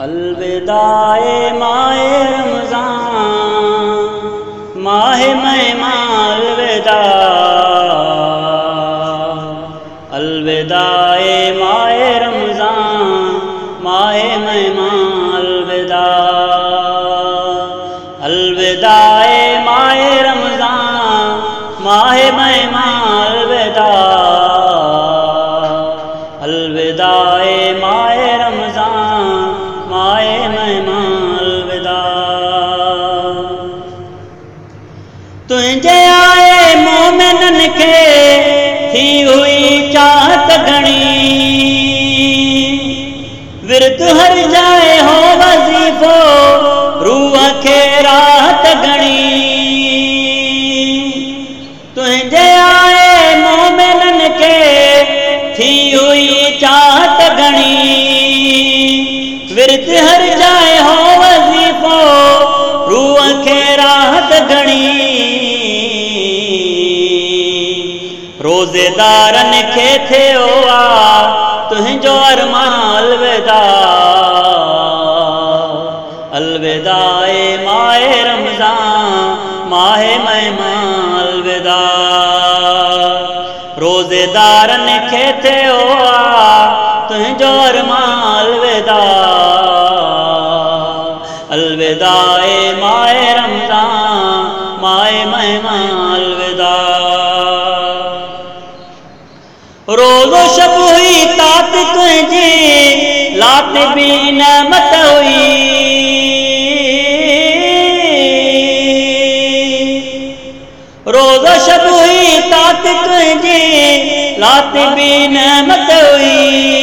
الوداع ماہ رمضان ماہ مہمان الوداع۔ الوداع ماہ رمضان ماہ مہمان الوداع۔ الوداع تجھے آئے مومنن کے تھی ہوئی چاہت گھنی ورد ہر جائے ہو وظیفو روح کے رات گھنی تجھے آئے مومنن کے دارن کے تھے ہوا؟ تجھو ارمان الوداع۔ الوداع ماہ رمضان، ماہ مہمان الوداع۔ روزے دارن کے تھے ہوا؟ تجھو ارمان الوداع۔ الوداع ماہ رمضان، ماہ مہمان روز و شب ہوئی تات تجھے، لات بھی نعمت ہوئی۔ روز و شب ہوئی تات تجھے، لات بھی نعمت ہوئی۔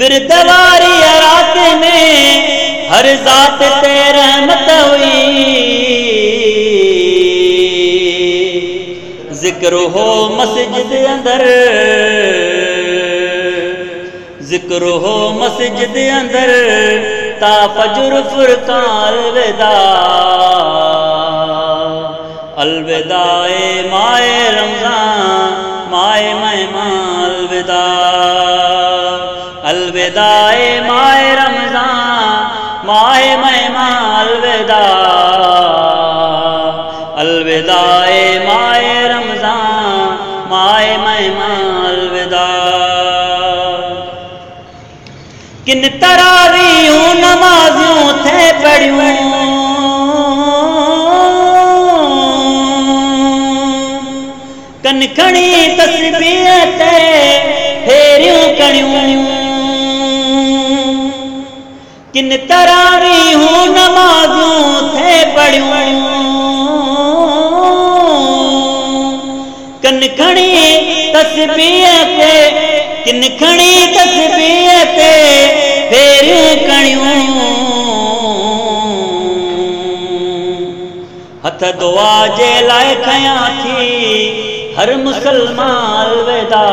وردواری رات میں ہر ذات تے رحمت ہوئی۔ ذکر ہو مسجد اندر۔ ذکر ہو مسجد اندر۔ تا فجر فرقان الوداع الوداع ماہ رمضان ماہ مہمان الوداع۔ الوداع ماہ رمضان ماہ مہمان الوداع۔ الوداع ماہ ماہ الوداع کن تراویوں نمازوں تھے پڑھوں کن کھڑی تسبیح پھیریوں کڑیوں کن تراویوں نمازوں تھے پڑھوں کن کھڑی تسبیح تے کن کھڑی تسبیح تے پھیریوں کڑیوں ہتھ دعا جے لائے کھیاں تھی ہر مسلمان الوداع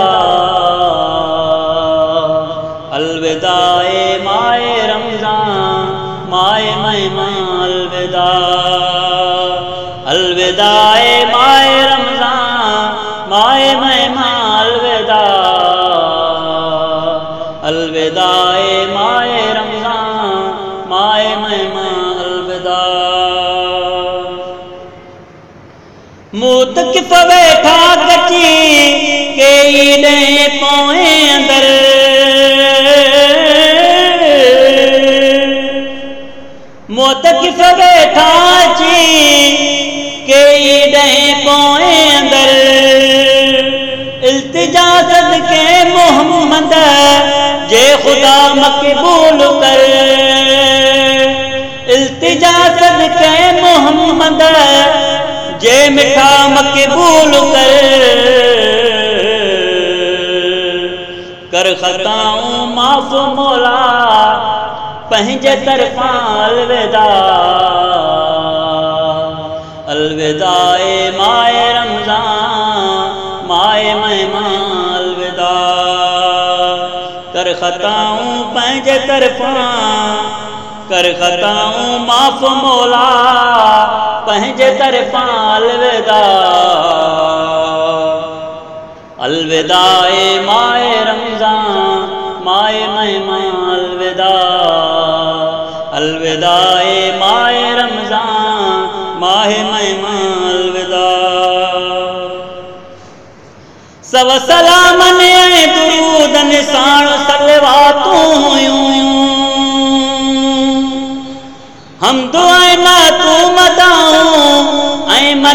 الوداع ماہ رمضان ماہ مہمان الوداع الوداع ماہ رمضان ماہ مہمان موت کف بیٹھا کچی کئی دے پوئیں اندر۔ موت کف بیٹھا چی کئی دے پوئیں اندر۔ التجا صدقے محمد جے خدا مقبول کر۔ التجا صدقے محمد جے مٹھا مقبول کر۔ کر خطاؤں معاف مولا پہنج طرفاں الوداع الوداع ماہ رمضان ماہ مہمان الوداع۔ کر خطاؤں پہنج طرفاں کر خطاؤں معاف مولا۔ پہنج طرفاں الوداع الوداع ماہ رمضان ماہ مہمان الوداع الوداع ماہ رمضان ماہ مہمان الوداع۔ سو سلامن درود نسان سلواتوں ہم دعائیں مداؤں اے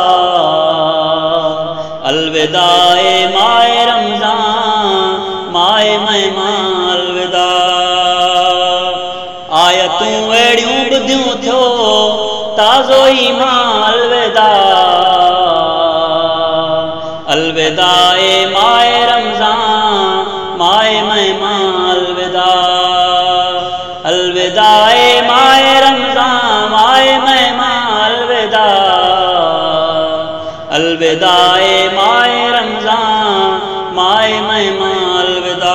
الوداع الوداع مائے رمضان، مائے مہمان الوداع۔ آیتوں اڑیوں بدھیوں تھو تازو ایمان الوداع۔ الوداع مائے رمضان، مائے مہمان الوداع۔ الوداع الوداع مائے رمضان، مائے مہمان الوداع۔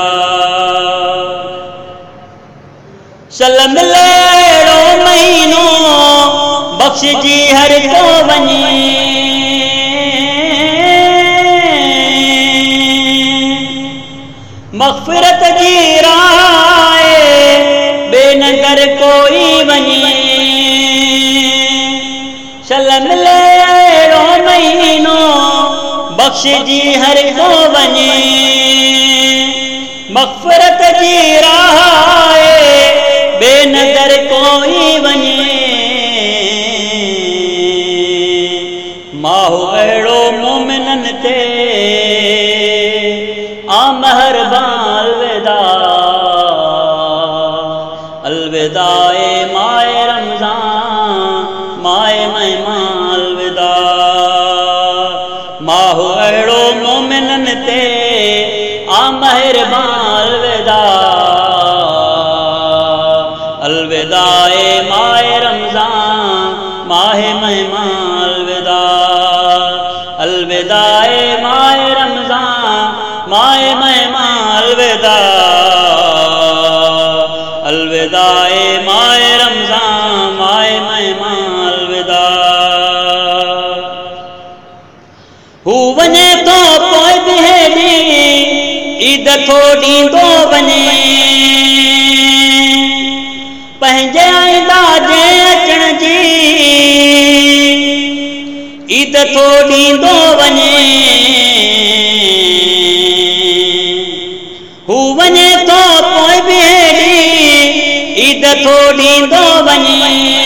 چل ملیڑو مہینوں، بخش جی ہر کو بنی مغفرت جی رائے بے نگر کوئی بنی۔ چل ملیڑو مہینوں بخش جی ہر کو بنی مغفرت جی رائے بے نظر کوئی بنی ماہو اڑو مومنن تے، آ مہربان الوداع۔ الوداع مائے رمضان، مائے مہمان۔ تے آ مہربان الوداع۔ الوداع مائے رمضان، ماہ مہمان الوداع۔ الوداع مائے رمضان مائے مہمان الوداع۔ الوداع مائے رمضان مائے مہمان الوداع۔ ہو ونے عيد ٿو ڏيندو وڃي. پنهنجي داجي اچڻ جي عيد ٿو ڏيندو وڃي. هو وڃي ٿو پوءِ به عيد ٿو ڏيندو وڃي.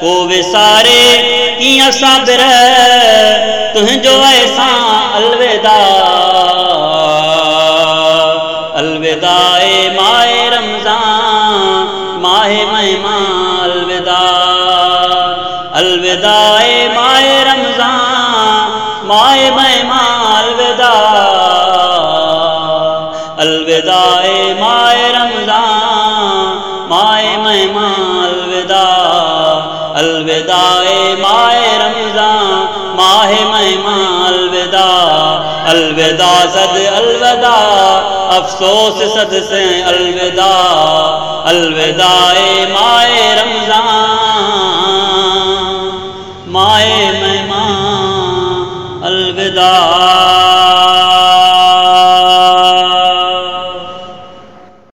کوے سارے کیاں صبر تہیں جو ایسا الوداع الوداع ماہ رمضان ماہ مہمان الوداع الوداع ماہ رمضان ماہ مہمان الوداع الوداع ماہ ماہ رمضان ماہ مہمان الوداع۔ الوداع صد الوداع، افسوس صد سے الوداع۔ الوداع ماہ رمضان۔ ماہ